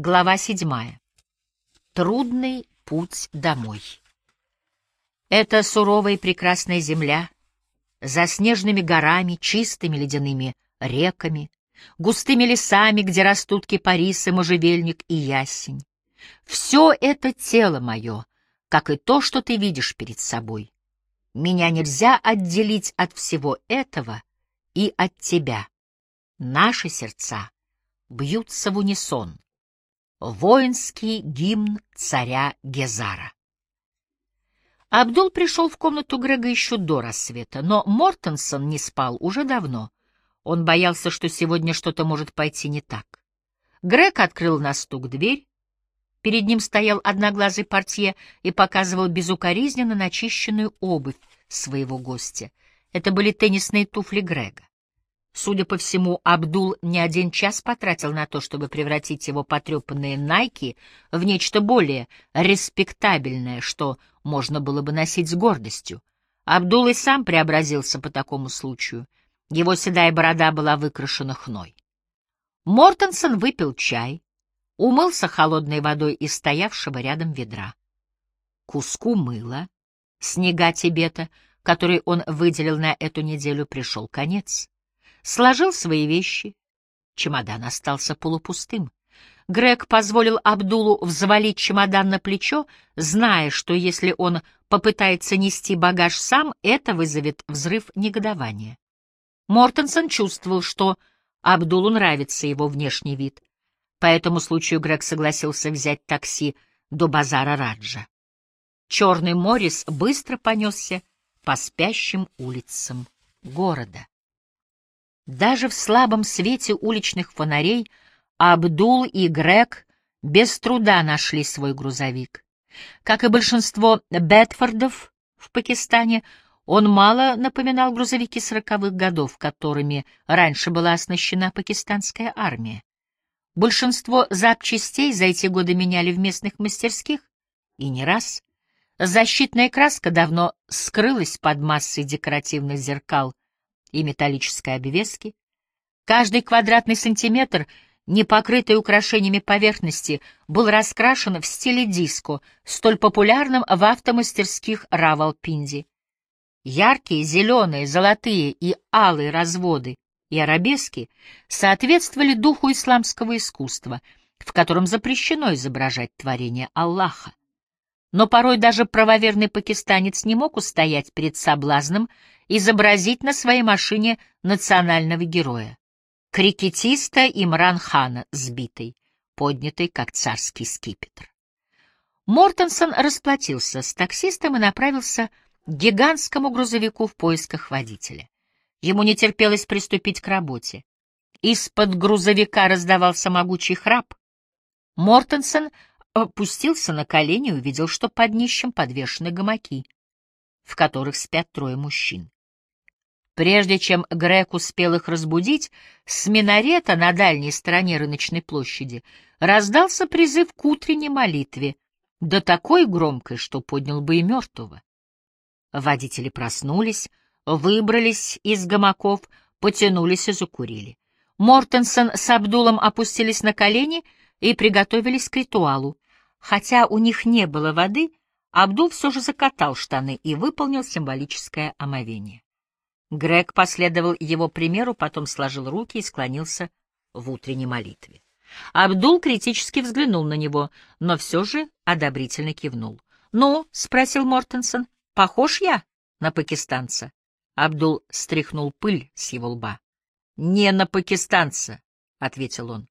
Глава седьмая. Трудный путь домой. Это суровая и прекрасная земля, за снежными горами, чистыми ледяными реками, густыми лесами, где растут кипарисы, можжевельник и ясень. Все это тело мое, как и то, что ты видишь перед собой. Меня нельзя отделить от всего этого и от тебя. Наши сердца бьются в унисон. Воинский гимн царя Гезара. Абдул пришел в комнату Грега еще до рассвета, но Мортенсон не спал уже давно. Он боялся, что сегодня что-то может пойти не так. Грег открыл на стук дверь. Перед ним стоял одноглазый портье и показывал безукоризненно начищенную обувь своего гостя. Это были теннисные туфли Грега. Судя по всему, Абдул не один час потратил на то, чтобы превратить его потрепанные Найки в нечто более респектабельное, что можно было бы носить с гордостью. Абдул и сам преобразился по такому случаю. Его седая борода была выкрашена хной. Мортенсон выпил чай, умылся холодной водой из стоявшего рядом ведра. Куску мыла, снега Тибета, который он выделил на эту неделю, пришел конец сложил свои вещи. Чемодан остался полупустым. Грег позволил Абдулу взвалить чемодан на плечо, зная, что если он попытается нести багаж сам, это вызовет взрыв негодования. Мортенсон чувствовал, что Абдулу нравится его внешний вид. По этому случаю Грег согласился взять такси до базара Раджа. Черный Моррис быстро понесся по спящим улицам города. Даже в слабом свете уличных фонарей Абдул и Грег без труда нашли свой грузовик. Как и большинство Бетфордов в Пакистане, он мало напоминал грузовики сороковых годов, которыми раньше была оснащена пакистанская армия. Большинство запчастей за эти годы меняли в местных мастерских, и не раз. Защитная краска давно скрылась под массой декоративных зеркал и металлической обвески. Каждый квадратный сантиметр не покрытой украшениями поверхности был раскрашен в стиле диско, столь популярном в автомастерских Равалпинди. Яркие зеленые, золотые и алые разводы и арабески соответствовали духу исламского искусства, в котором запрещено изображать творение Аллаха. Но порой даже правоверный пакистанец не мог устоять перед соблазном изобразить на своей машине национального героя. Крикетиста Имран Хана, сбитый, поднятый как царский скипетр. Мортенсон расплатился с таксистом и направился к гигантскому грузовику в поисках водителя. Ему не терпелось приступить к работе. Из-под грузовика раздавался могучий храп. Мортенсон опустился на колени и увидел, что под днищем подвешены гамаки, в которых спят трое мужчин. Прежде чем Грег успел их разбудить, с минарета на дальней стороне рыночной площади раздался призыв к утренней молитве, да такой громкой, что поднял бы и мертвого. Водители проснулись, выбрались из гамаков, потянулись и закурили. Мортенсон с Абдулом опустились на колени и приготовились к ритуалу. Хотя у них не было воды, Абдул все же закатал штаны и выполнил символическое омовение. Грег последовал его примеру, потом сложил руки и склонился в утренней молитве. Абдул критически взглянул на него, но все же одобрительно кивнул. «Ну?» — спросил Мортенсон. «Похож я на пакистанца?» Абдул стряхнул пыль с его лба. «Не на пакистанца», — ответил он.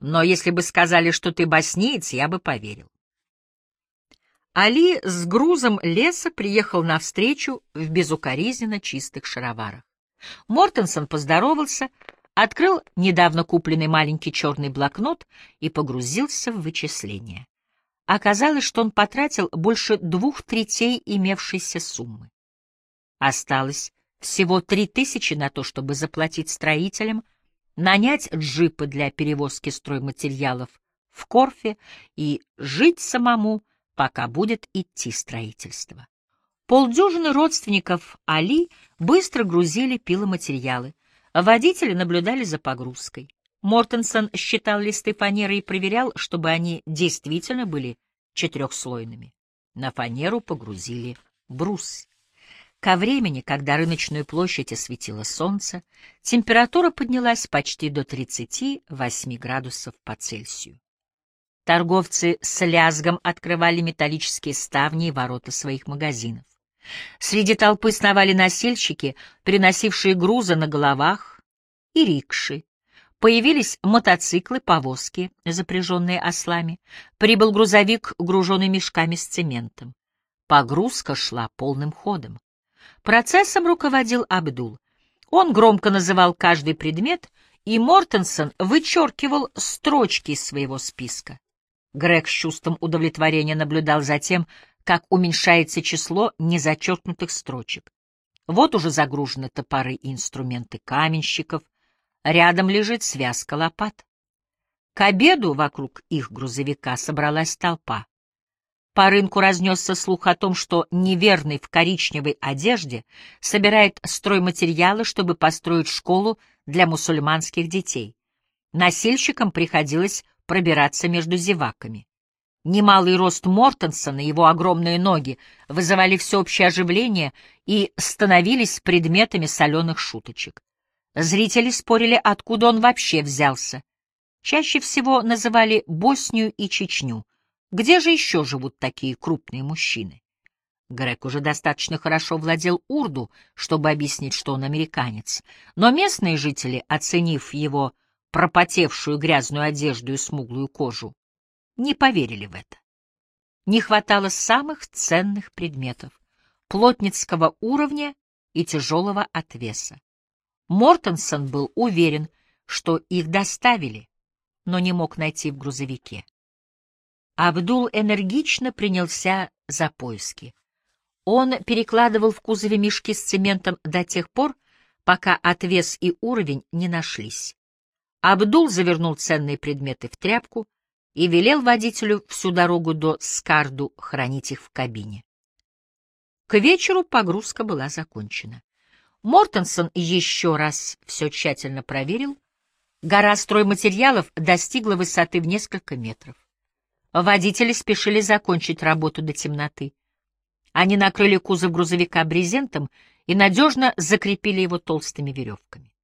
«Но если бы сказали, что ты боснеец, я бы поверил». Али с грузом леса приехал навстречу в безукоризненно чистых шароварах. Мортенсон поздоровался, открыл недавно купленный маленький черный блокнот и погрузился в вычисления. Оказалось, что он потратил больше двух третей имевшейся суммы. Осталось всего три тысячи на то, чтобы заплатить строителям, нанять джипы для перевозки стройматериалов в Корфе и жить самому, пока будет идти строительство. Полдюжины родственников Али быстро грузили пиломатериалы. Водители наблюдали за погрузкой. Мортенсон считал листы фанеры и проверял, чтобы они действительно были четырехслойными. На фанеру погрузили брус. Ко времени, когда рыночную площадь осветило солнце, температура поднялась почти до 38 градусов по Цельсию. Торговцы с лязгом открывали металлические ставни и ворота своих магазинов. Среди толпы сновали носильщики, переносившие грузы на головах, и рикши. Появились мотоциклы, повозки, запряженные ослами. Прибыл грузовик, груженный мешками с цементом. Погрузка шла полным ходом. Процессом руководил Абдул. Он громко называл каждый предмет, и Мортенсон вычеркивал строчки из своего списка. Грег с чувством удовлетворения наблюдал за тем, как уменьшается число незачеркнутых строчек. Вот уже загружены топоры и инструменты каменщиков, рядом лежит связка лопат. К обеду вокруг их грузовика собралась толпа. По рынку разнесся слух о том, что неверный в коричневой одежде собирает стройматериалы, чтобы построить школу для мусульманских детей. Насильщикам приходилось пробираться между зеваками. Немалый рост Мортенсона и его огромные ноги вызывали всеобщее оживление и становились предметами соленых шуточек. Зрители спорили, откуда он вообще взялся. Чаще всего называли Боснию и Чечню — где же еще живут такие крупные мужчины? Грег уже достаточно хорошо владел урду, чтобы объяснить, что он американец, но местные жители, оценив его пропотевшую грязную одежду и смуглую кожу, не поверили в это. Не хватало самых ценных предметов — плотницкого уровня и тяжелого отвеса. Мортенсон был уверен, что их доставили, но не мог найти в грузовике. Абдул энергично принялся за поиски. Он перекладывал в кузове мешки с цементом до тех пор, пока отвес и уровень не нашлись. Абдул завернул ценные предметы в тряпку и велел водителю всю дорогу до Скарду хранить их в кабине. К вечеру погрузка была закончена. Мортенсон еще раз все тщательно проверил. Гора стройматериалов достигла высоты в несколько метров. Водители спешили закончить работу до темноты. Они накрыли кузов грузовика брезентом и надежно закрепили его толстыми веревками.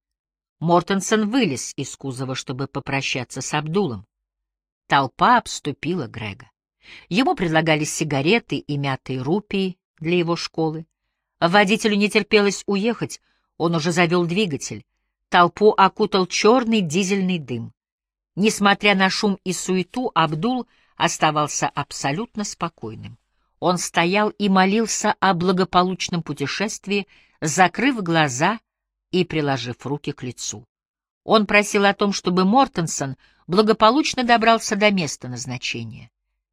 Мортенсон вылез из кузова, чтобы попрощаться с Абдулом. Толпа обступила Грега. Ему предлагали сигареты и мятые рупии для его школы. Водителю не терпелось уехать, он уже завел двигатель. Толпу окутал черный дизельный дым. Несмотря на шум и суету, Абдул — оставался абсолютно спокойным. Он стоял и молился о благополучном путешествии, закрыв глаза и приложив руки к лицу. Он просил о том, чтобы Мортенсон благополучно добрался до места назначения.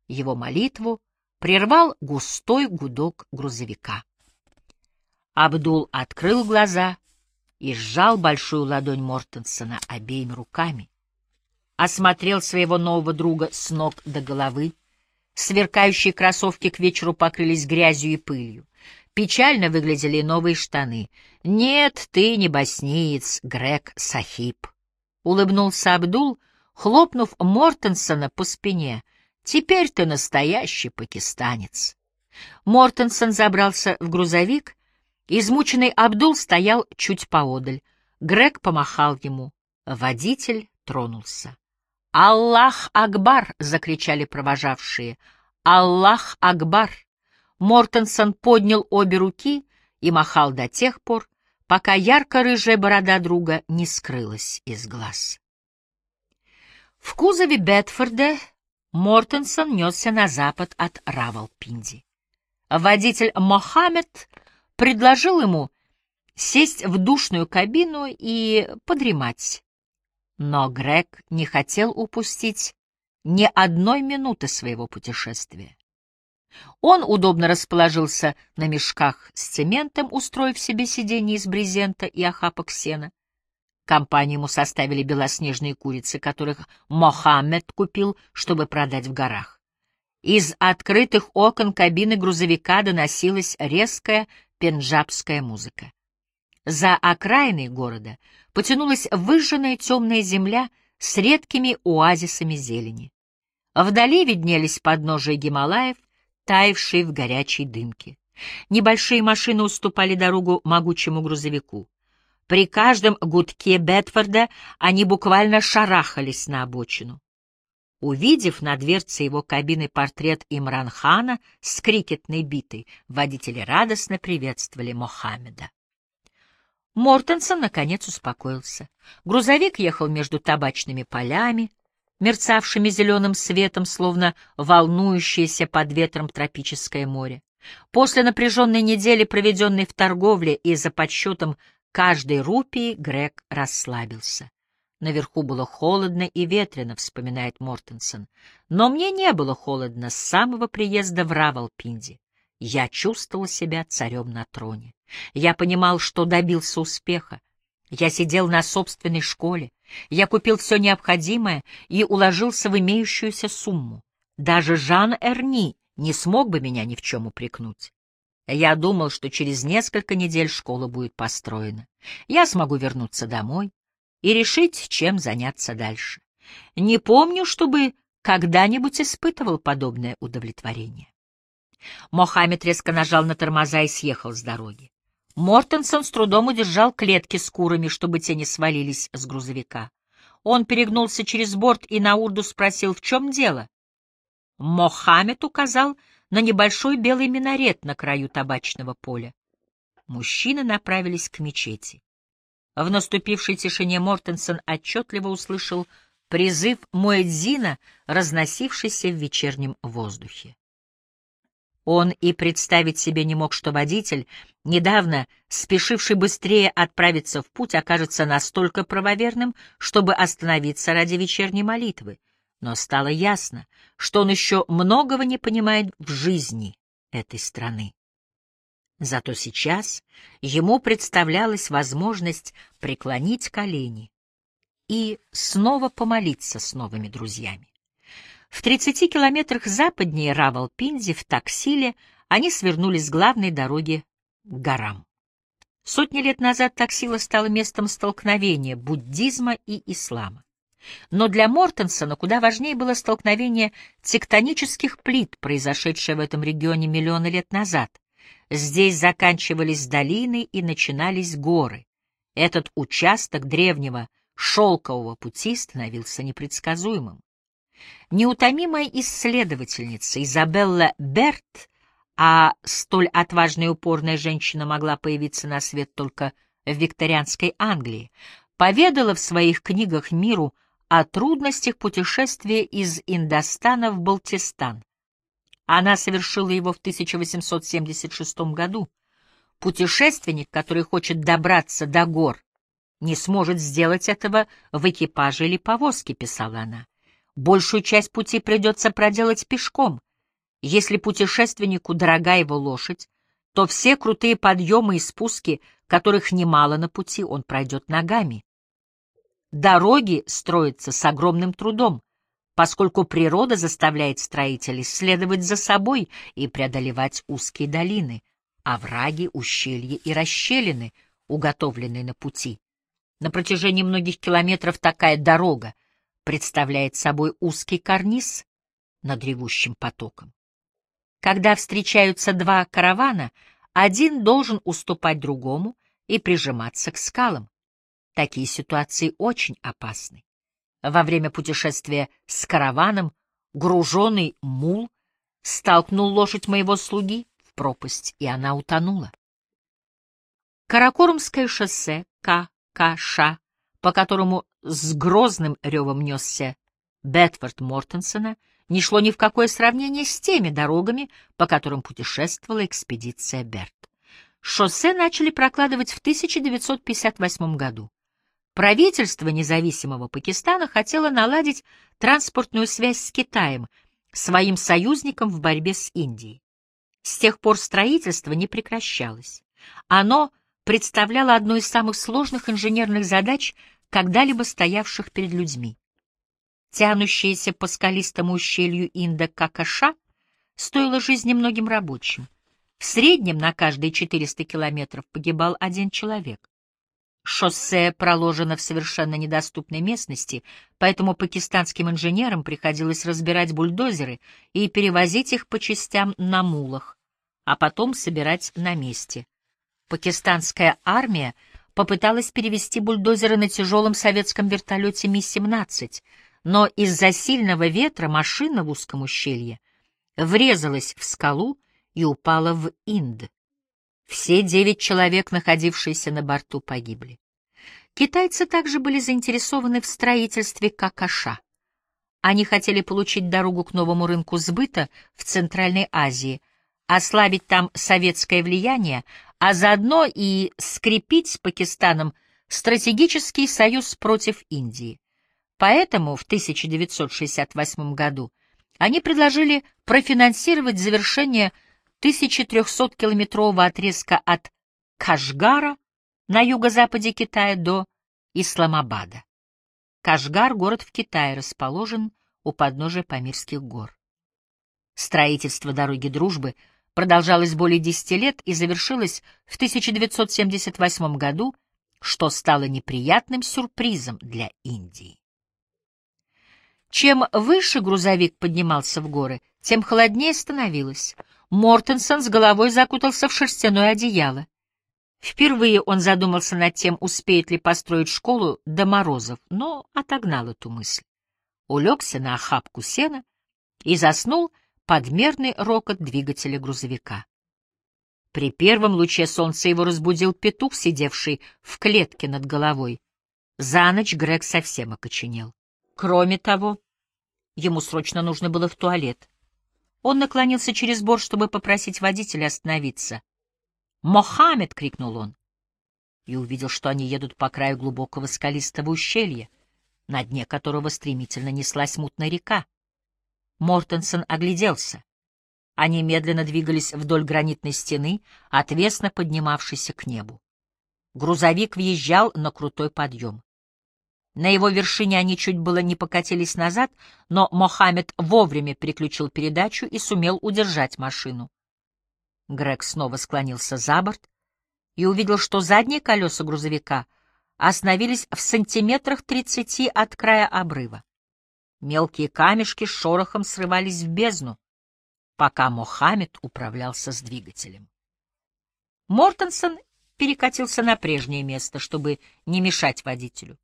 Его молитву прервал густой гудок грузовика. Абдул открыл глаза и сжал большую ладонь Мортенсона обеими руками осмотрел своего нового друга с ног до головы. Сверкающие кроссовки к вечеру покрылись грязью и пылью. Печально выглядели новые штаны. «Нет, ты не боснеец, Грег Сахиб», — улыбнулся Абдул, хлопнув Мортенсона по спине. «Теперь ты настоящий пакистанец». Мортенсон забрался в грузовик. Измученный Абдул стоял чуть поодаль. Грег помахал ему. Водитель тронулся. «Аллах Акбар!» — закричали провожавшие. «Аллах Акбар!» Мортенсон поднял обе руки и махал до тех пор, пока ярко-рыжая борода друга не скрылась из глаз. В кузове Бетфорда Мортенсон несся на запад от Равалпинди. Водитель Мохаммед предложил ему сесть в душную кабину и подремать. Но Грег не хотел упустить ни одной минуты своего путешествия. Он удобно расположился на мешках с цементом, устроив себе сиденье из брезента и охапок сена. Компанию ему составили белоснежные курицы, которых Мохаммед купил, чтобы продать в горах. Из открытых окон кабины грузовика доносилась резкая пенджабская музыка. За окраиной города потянулась выжженная темная земля с редкими оазисами зелени. Вдали виднелись подножия Гималаев, таявшие в горячей дымке. Небольшие машины уступали дорогу могучему грузовику. При каждом гудке Бетфорда они буквально шарахались на обочину. Увидев на дверце его кабины портрет Имран-хана с крикетной битой, водители радостно приветствовали Мохаммеда. Мортенсон, наконец, успокоился. Грузовик ехал между табачными полями, мерцавшими зеленым светом, словно волнующееся под ветром тропическое море. После напряженной недели, проведенной в торговле и за подсчетом каждой рупии, Грег расслабился. Наверху было холодно и ветрено, вспоминает Мортенсон. Но мне не было холодно с самого приезда в Равалпинди. Я чувствовал себя царем на троне. Я понимал, что добился успеха. Я сидел на собственной школе. Я купил все необходимое и уложился в имеющуюся сумму. Даже Жан Эрни не смог бы меня ни в чем упрекнуть. Я думал, что через несколько недель школа будет построена. Я смогу вернуться домой и решить, чем заняться дальше. Не помню, чтобы когда-нибудь испытывал подобное удовлетворение. Мохаммед резко нажал на тормоза и съехал с дороги. Мортенсон с трудом удержал клетки с курами, чтобы те не свалились с грузовика. Он перегнулся через борт и на урду спросил, в чем дело. Мохаммед указал на небольшой белый минарет на краю табачного поля. Мужчины направились к мечети. В наступившей тишине Мортенсон отчетливо услышал призыв Муэдзина, разносившийся в вечернем воздухе. Он и представить себе не мог, что водитель, недавно спешивший быстрее отправиться в путь, окажется настолько правоверным, чтобы остановиться ради вечерней молитвы. Но стало ясно, что он еще многого не понимает в жизни этой страны. Зато сейчас ему представлялась возможность преклонить колени и снова помолиться с новыми друзьями. В 30 километрах западнее Равалпинди, в Таксиле, они свернули с главной дороги к горам. Сотни лет назад Таксила стала местом столкновения буддизма и ислама. Но для Мортенсона куда важнее было столкновение тектонических плит, произошедшее в этом регионе миллионы лет назад. Здесь заканчивались долины и начинались горы. Этот участок древнего шелкового пути становился непредсказуемым. Неутомимая исследовательница Изабелла Берт, а столь отважная и упорная женщина могла появиться на свет только в викторианской Англии, поведала в своих книгах миру о трудностях путешествия из Индостана в Балтистан. Она совершила его в 1876 году. Путешественник, который хочет добраться до гор, не сможет сделать этого в экипаже или повозке, писала она. Большую часть пути придется проделать пешком. Если путешественнику дорога его лошадь, то все крутые подъемы и спуски, которых немало на пути, он пройдет ногами. Дороги строятся с огромным трудом, поскольку природа заставляет строителей следовать за собой и преодолевать узкие долины, овраги, ущелья и расщелины, уготовленные на пути. На протяжении многих километров такая дорога — представляет собой узкий карниз над ревущим потоком. Когда встречаются два каравана, один должен уступать другому и прижиматься к скалам. Такие ситуации очень опасны. Во время путешествия с караваном груженный мул столкнул лошадь моего слуги в пропасть, и она утонула. Каракорумское шоссе ККШ, по которому с грозным ревом несся Бетфорд Мортенсона, не шло ни в какое сравнение с теми дорогами, по которым путешествовала экспедиция Берт. Шоссе начали прокладывать в 1958 году. Правительство независимого Пакистана хотело наладить транспортную связь с Китаем, своим союзником в борьбе с Индией. С тех пор строительство не прекращалось. Оно представляло одну из самых сложных инженерных задач когда-либо стоявших перед людьми. Тянущаяся по скалистому ущелью Инда-Какаша стоила жизни многим рабочим. В среднем на каждые 400 километров погибал один человек. Шоссе проложено в совершенно недоступной местности, поэтому пакистанским инженерам приходилось разбирать бульдозеры и перевозить их по частям на мулах, а потом собирать на месте. Пакистанская армия попыталась перевести бульдозеры на тяжелом советском вертолете Ми-17, но из-за сильного ветра машина в узком ущелье врезалась в скалу и упала в Инд. Все девять человек, находившиеся на борту, погибли. Китайцы также были заинтересованы в строительстве какаша. Они хотели получить дорогу к новому рынку сбыта в Центральной Азии, ослабить там советское влияние, а заодно и скрепить с Пакистаном стратегический союз против Индии. Поэтому в 1968 году они предложили профинансировать завершение 1300-километрового отрезка от Кашгара на юго-западе Китая до Исламабада. Кашгар — город в Китае, расположен у подножия Памирских гор. Строительство дороги дружбы продолжалось более десяти лет и завершилось в 1978 году, что стало неприятным сюрпризом для Индии. Чем выше грузовик поднимался в горы, тем холоднее становилось. Мортенсон с головой закутался в шерстяное одеяло. Впервые он задумался над тем, успеет ли построить школу до морозов, но отогнал эту мысль. Улегся на охапку сена и заснул под мерный рокот двигателя грузовика. При первом луче солнца его разбудил петух, сидевший в клетке над головой. За ночь Грег совсем окоченел. Кроме того, ему срочно нужно было в туалет. Он наклонился через борт, чтобы попросить водителя остановиться. «Мохаммед!» — крикнул он. И увидел, что они едут по краю глубокого скалистого ущелья, на дне которого стремительно неслась мутная река. Мортенсон огляделся. Они медленно двигались вдоль гранитной стены, отвесно поднимавшейся к небу. Грузовик въезжал на крутой подъем. На его вершине они чуть было не покатились назад, но Мохаммед вовремя переключил передачу и сумел удержать машину. Грег снова склонился за борт и увидел, что задние колеса грузовика остановились в сантиметрах тридцати от края обрыва. Мелкие камешки с шорохом срывались в бездну, пока Мохаммед управлялся с двигателем. Мортенсон перекатился на прежнее место, чтобы не мешать водителю.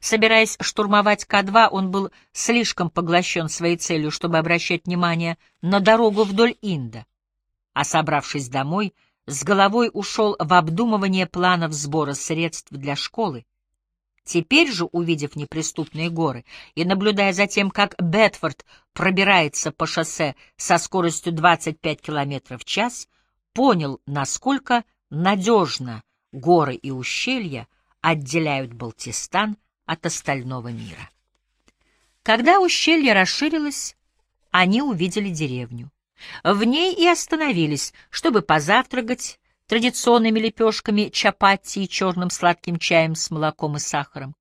Собираясь штурмовать К-2, он был слишком поглощен своей целью, чтобы обращать внимание на дорогу вдоль Инда. А собравшись домой, с головой ушел в обдумывание планов сбора средств для школы. Теперь же, увидев неприступные горы и наблюдая за тем, как Бетфорд пробирается по шоссе со скоростью 25 км в час, понял, насколько надежно горы и ущелья отделяют Балтистан от остального мира. Когда ущелье расширилось, они увидели деревню. В ней и остановились, чтобы позавтракать традиционными лепешками чапати и черным сладким чаем с молоком и сахаром.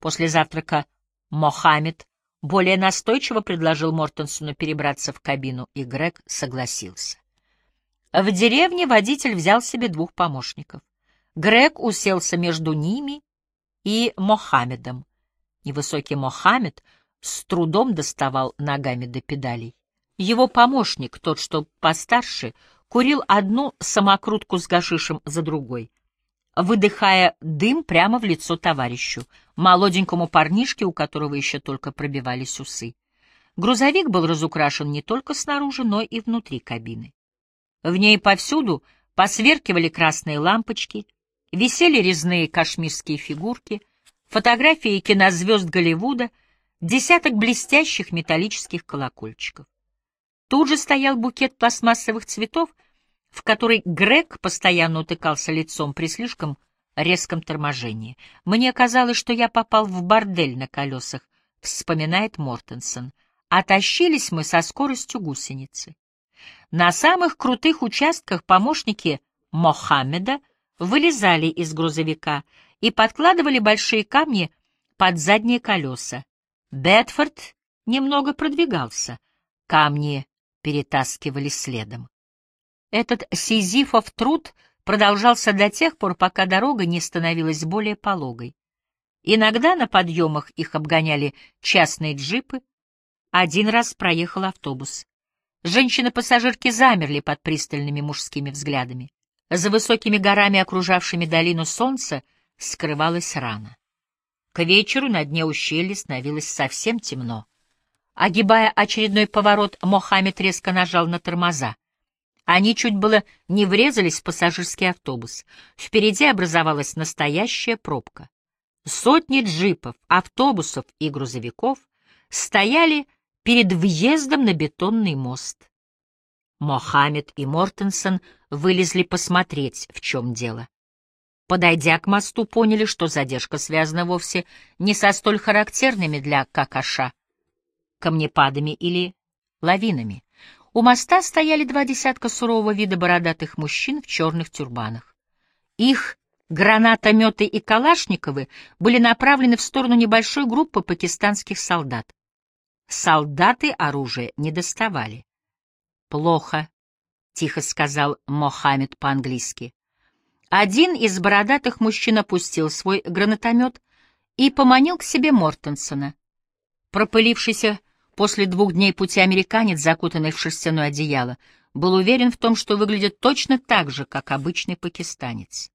После завтрака Мохаммед более настойчиво предложил Мортенсону перебраться в кабину, и Грег согласился. В деревне водитель взял себе двух помощников. Грег уселся между ними и Мохаммедом. Невысокий Мохаммед с трудом доставал ногами до педалей. Его помощник, тот, что постарше, курил одну самокрутку с гашишем за другой, выдыхая дым прямо в лицо товарищу, молоденькому парнишке, у которого еще только пробивались усы. Грузовик был разукрашен не только снаружи, но и внутри кабины. В ней повсюду посверкивали красные лампочки — висели резные кашмирские фигурки, фотографии кинозвезд Голливуда, десяток блестящих металлических колокольчиков. Тут же стоял букет пластмассовых цветов, в который Грег постоянно утыкался лицом при слишком резком торможении. Мне казалось, что я попал в бордель на колесах, вспоминает Мортенсон. Отащились мы со скоростью гусеницы. На самых крутых участках помощники Мохаммеда — вылезали из грузовика и подкладывали большие камни под задние колеса. Бетфорд немного продвигался, камни перетаскивали следом. Этот сизифов труд продолжался до тех пор, пока дорога не становилась более пологой. Иногда на подъемах их обгоняли частные джипы. Один раз проехал автобус. Женщины-пассажирки замерли под пристальными мужскими взглядами. За высокими горами, окружавшими долину солнца, скрывалась рана. К вечеру на дне ущелья становилось совсем темно. Огибая очередной поворот, Мохаммед резко нажал на тормоза. Они чуть было не врезались в пассажирский автобус. Впереди образовалась настоящая пробка. Сотни джипов, автобусов и грузовиков стояли перед въездом на бетонный мост. Мохаммед и Мортенсон вылезли посмотреть, в чем дело. Подойдя к мосту, поняли, что задержка связана вовсе не со столь характерными для Какаша камнепадами или лавинами. У моста стояли два десятка сурового вида бородатых мужчин в черных тюрбанах. Их гранатометы и калашниковы были направлены в сторону небольшой группы пакистанских солдат. Солдаты оружие не доставали. «Плохо», — тихо сказал Мохаммед по-английски. Один из бородатых мужчин опустил свой гранатомет и поманил к себе Мортенсона. Пропылившийся после двух дней пути американец, закутанный в шерстяное одеяло, был уверен в том, что выглядит точно так же, как обычный пакистанец.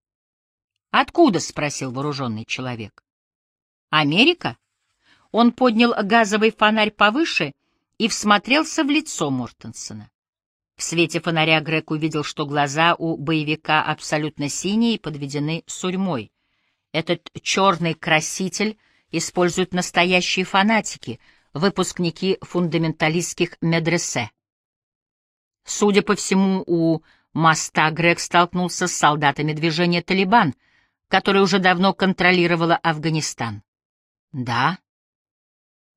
«Откуда?» — спросил вооруженный человек. «Америка?» Он поднял газовый фонарь повыше и всмотрелся в лицо Мортенсона. В свете фонаря Грег увидел, что глаза у боевика абсолютно синие и подведены сурьмой. Этот черный краситель используют настоящие фанатики, выпускники фундаменталистских медресе. Судя по всему, у моста Грег столкнулся с солдатами движения «Талибан», которое уже давно контролировало Афганистан. «Да,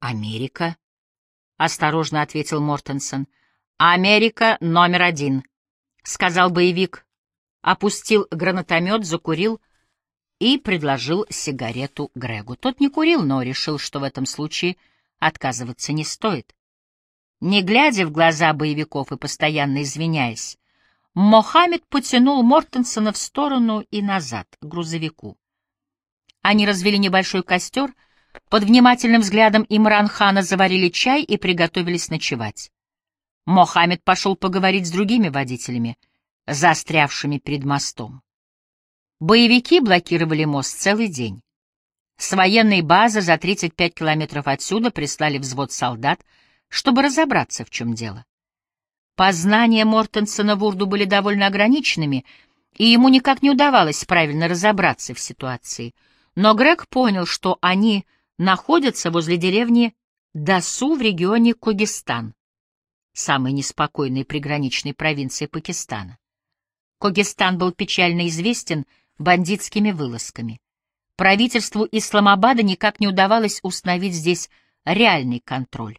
Америка», — осторожно ответил Мортенсон, — «Америка номер один», — сказал боевик, опустил гранатомет, закурил и предложил сигарету Грегу. Тот не курил, но решил, что в этом случае отказываться не стоит. Не глядя в глаза боевиков и постоянно извиняясь, Мохаммед потянул Мортенсона в сторону и назад, к грузовику. Они развели небольшой костер, под внимательным взглядом Имран-хана заварили чай и приготовились ночевать. Мохаммед пошел поговорить с другими водителями, застрявшими перед мостом. Боевики блокировали мост целый день. С военной базы за 35 километров отсюда прислали взвод солдат, чтобы разобраться, в чем дело. Познания Мортенсона в Урду были довольно ограниченными, и ему никак не удавалось правильно разобраться в ситуации. Но Грег понял, что они находятся возле деревни Дасу в регионе Когистан самой неспокойной приграничной провинции Пакистана. Когестан был печально известен бандитскими вылазками. Правительству Исламабада никак не удавалось установить здесь реальный контроль.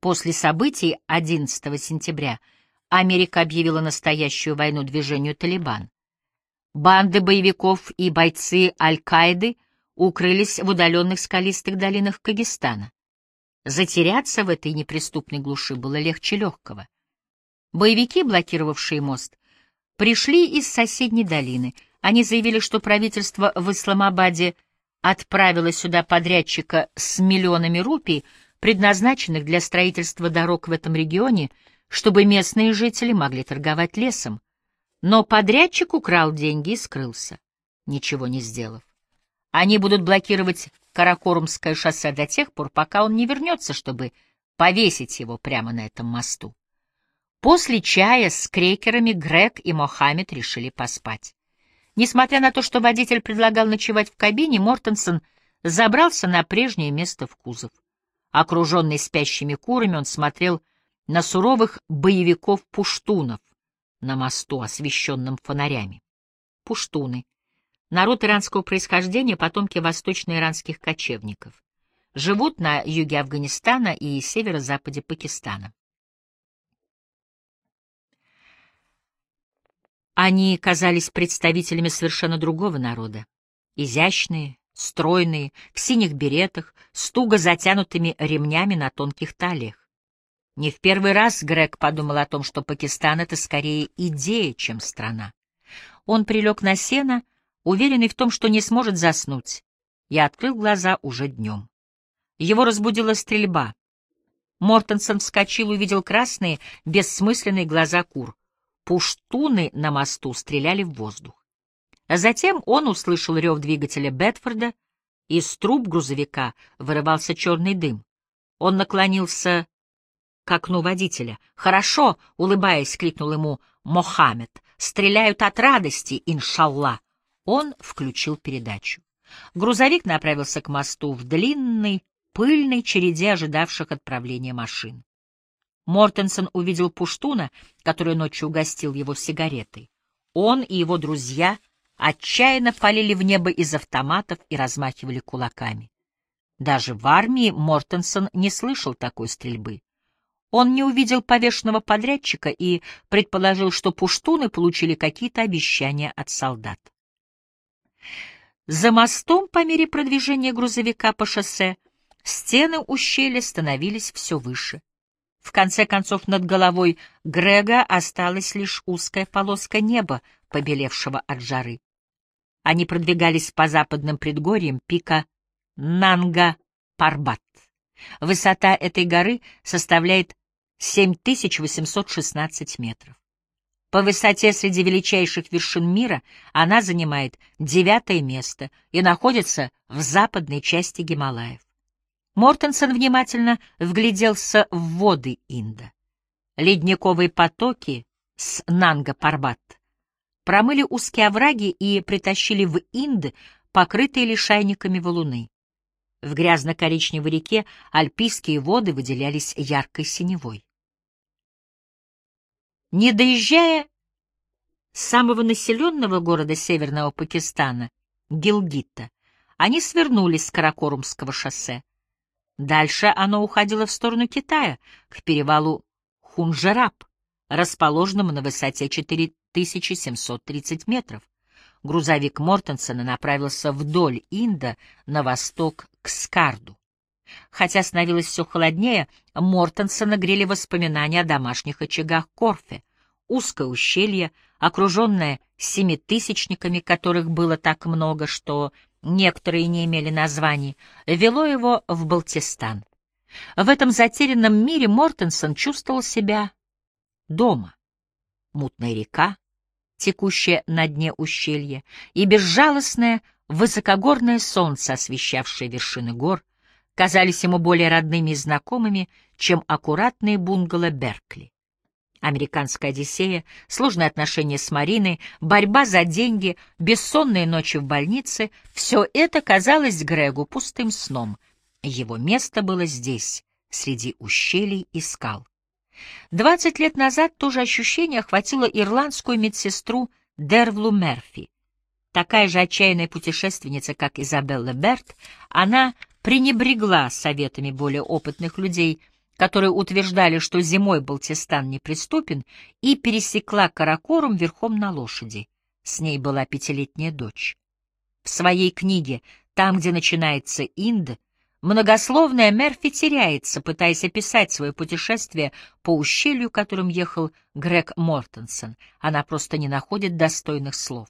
После событий 11 сентября Америка объявила настоящую войну движению «Талибан». Банды боевиков и бойцы Аль-Каиды укрылись в удаленных скалистых долинах Кагестана. Затеряться в этой неприступной глуши было легче легкого. Боевики, блокировавшие мост, пришли из соседней долины. Они заявили, что правительство в Исламабаде отправило сюда подрядчика с миллионами рупий, предназначенных для строительства дорог в этом регионе, чтобы местные жители могли торговать лесом. Но подрядчик украл деньги и скрылся, ничего не сделав. Они будут блокировать Каракорумское шоссе до тех пор, пока он не вернется, чтобы повесить его прямо на этом мосту. После чая с крекерами Грег и Мохаммед решили поспать. Несмотря на то, что водитель предлагал ночевать в кабине, Мортенсон забрался на прежнее место в кузов. Окруженный спящими курами, он смотрел на суровых боевиков-пуштунов на мосту, освещенном фонарями. Пуштуны Народ иранского происхождения, потомки восточно-иранских кочевников. Живут на юге Афганистана и северо-западе Пакистана. Они казались представителями совершенно другого народа. Изящные, стройные, в синих беретах, с туго затянутыми ремнями на тонких талиях. Не в первый раз Грег подумал о том, что Пакистан — это скорее идея, чем страна. он прилег на сено, уверенный в том, что не сможет заснуть, и открыл глаза уже днем. Его разбудила стрельба. Мортенсон вскочил и увидел красные, бессмысленные глаза кур. Пуштуны на мосту стреляли в воздух. Затем он услышал рев двигателя Бетфорда, из труб грузовика вырывался черный дым. Он наклонился к окну водителя. «Хорошо!» — улыбаясь, крикнул ему Мохаммед. «Стреляют от радости, иншалла!» Он включил передачу. Грузовик направился к мосту в длинной, пыльной череде ожидавших отправления машин. Мортенсон увидел Пуштуна, который ночью угостил его сигаретой. Он и его друзья отчаянно палили в небо из автоматов и размахивали кулаками. Даже в армии Мортенсон не слышал такой стрельбы. Он не увидел повешенного подрядчика и предположил, что пуштуны получили какие-то обещания от солдат. За мостом, по мере продвижения грузовика по шоссе, стены ущелья становились все выше. В конце концов, над головой Грега осталась лишь узкая полоска неба, побелевшего от жары. Они продвигались по западным предгорьям пика Нанга-Парбат. Высота этой горы составляет 7816 метров. По высоте среди величайших вершин мира она занимает девятое место и находится в западной части Гималаев. Мортенсон внимательно вгляделся в воды Инда. Ледниковые потоки с Нанга-Парбат промыли узкие овраги и притащили в Инд покрытые лишайниками валуны. В грязно-коричневой реке альпийские воды выделялись яркой синевой. Не доезжая самого населенного города северного Пакистана, Гилгита, они свернули с Каракорумского шоссе. Дальше оно уходило в сторону Китая, к перевалу Хунжераб, расположенному на высоте 4730 метров. Грузовик Мортенсона направился вдоль Инда на восток к Скарду. Хотя становилось все холоднее, Мортенсона грели воспоминания о домашних очагах Корфе, узкое ущелье, окруженное семитысячниками, которых было так много, что некоторые не имели названий, вело его в Балтистан. В этом затерянном мире Мортенсон чувствовал себя дома. Мутная река, текущая на дне ущелья, и безжалостное высокогорное солнце, освещавшее вершины гор, казались ему более родными и знакомыми, чем аккуратные бунгало Беркли. Американская Одиссея, сложные отношения с Мариной, борьба за деньги, бессонные ночи в больнице — все это казалось Грегу пустым сном. Его место было здесь, среди ущелий и скал. Двадцать лет назад то же ощущение охватило ирландскую медсестру Дервлу Мерфи. Такая же отчаянная путешественница, как Изабелла Берт, она пренебрегла советами более опытных людей — которые утверждали, что зимой Балтистан неприступен, и пересекла Каракорум верхом на лошади. С ней была пятилетняя дочь. В своей книге «Там, где начинается Инд» многословная Мерфи теряется, пытаясь описать свое путешествие по ущелью, которым ехал Грег Мортенсон. Она просто не находит достойных слов.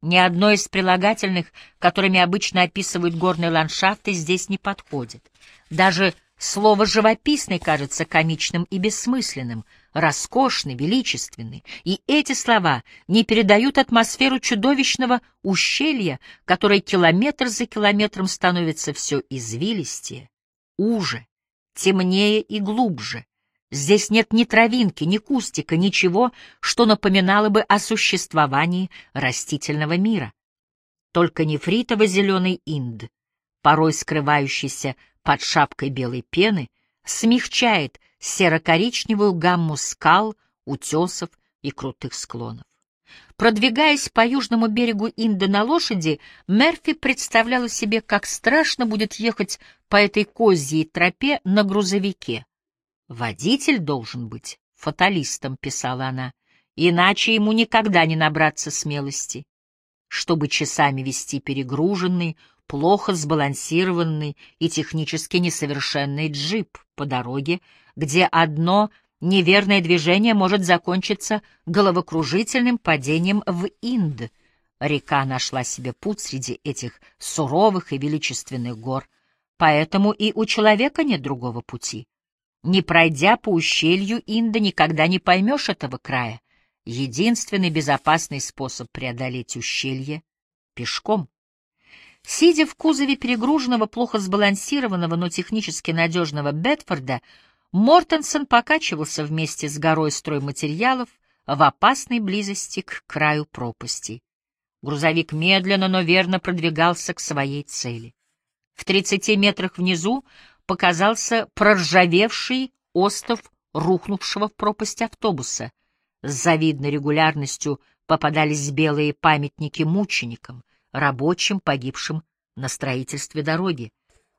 Ни одно из прилагательных, которыми обычно описывают горные ландшафты, здесь не подходит. Даже Слово «живописный» кажется комичным и бессмысленным, роскошный, величественный, и эти слова не передают атмосферу чудовищного ущелья, которое километр за километром становится все извилистее, уже, темнее и глубже. Здесь нет ни травинки, ни кустика, ничего, что напоминало бы о существовании растительного мира. Только нефритово-зеленый инд, порой скрывающийся под шапкой белой пены, смягчает серо-коричневую гамму скал, утесов и крутых склонов. Продвигаясь по южному берегу Инда на лошади, Мерфи представляла себе, как страшно будет ехать по этой козьей тропе на грузовике. «Водитель должен быть фаталистом», — писала она, — «иначе ему никогда не набраться смелости. Чтобы часами вести перегруженный, плохо сбалансированный и технически несовершенный джип по дороге, где одно неверное движение может закончиться головокружительным падением в Инд. Река нашла себе путь среди этих суровых и величественных гор, поэтому и у человека нет другого пути. Не пройдя по ущелью Инда, никогда не поймешь этого края. Единственный безопасный способ преодолеть ущелье — пешком. Сидя в кузове перегруженного, плохо сбалансированного, но технически надежного Бетфорда, Мортенсон покачивался вместе с горой стройматериалов в опасной близости к краю пропасти. Грузовик медленно, но верно продвигался к своей цели. В тридцати метрах внизу показался проржавевший остов рухнувшего в пропасть автобуса. С завидной регулярностью попадались белые памятники мученикам, рабочим, погибшим на строительстве дороги.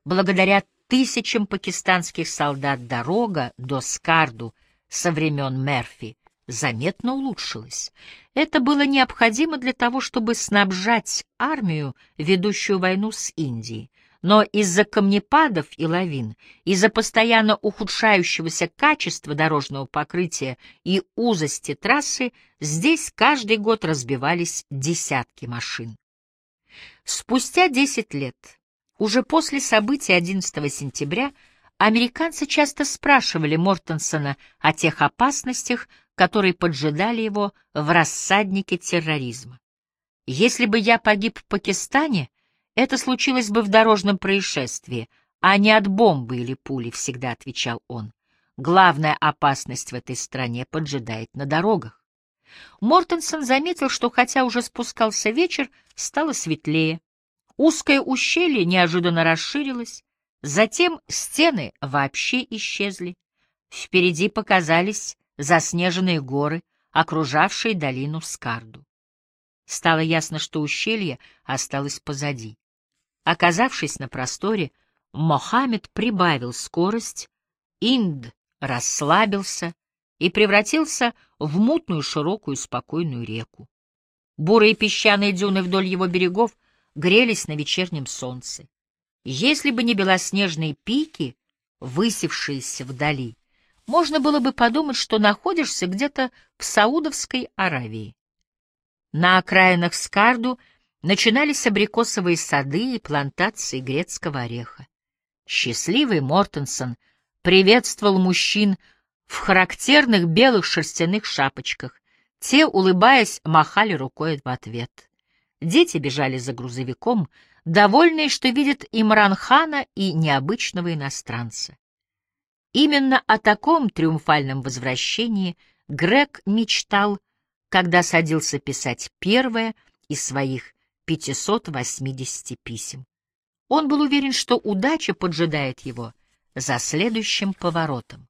Благодаря тысячам пакистанских солдат дорога до Скарду со времен Мерфи заметно улучшилась. Это было необходимо для того, чтобы снабжать армию, ведущую войну с Индией. Но из-за камнепадов и лавин, из-за постоянно ухудшающегося качества дорожного покрытия и узости трассы здесь каждый год разбивались десятки машин. Спустя 10 лет, уже после событий 11 сентября, американцы часто спрашивали Мортенсона о тех опасностях, которые поджидали его в рассаднике терроризма. «Если бы я погиб в Пакистане, это случилось бы в дорожном происшествии, а не от бомбы или пули, всегда отвечал он. Главная опасность в этой стране поджидает на дорогах. Мортенсон заметил, что хотя уже спускался вечер, стало светлее. Узкое ущелье неожиданно расширилось, затем стены вообще исчезли. Впереди показались заснеженные горы, окружавшие долину Скарду. Стало ясно, что ущелье осталось позади. Оказавшись на просторе, Мохаммед прибавил скорость, Инд расслабился и превратился в мутную, широкую, спокойную реку. Бурые песчаные дюны вдоль его берегов грелись на вечернем солнце. Если бы не белоснежные пики, высевшиеся вдали, можно было бы подумать, что находишься где-то в Саудовской Аравии. На окраинах Скарду — начинались абрикосовые сады и плантации грецкого ореха. Счастливый Мортенсон приветствовал мужчин в характерных белых шерстяных шапочках. Те, улыбаясь, махали рукой в ответ. Дети бежали за грузовиком, довольные, что видят Имранхана и необычного иностранца. Именно о таком триумфальном возвращении Грег мечтал, когда садился писать первое из своих 580 писем. Он был уверен, что удача поджидает его за следующим поворотом.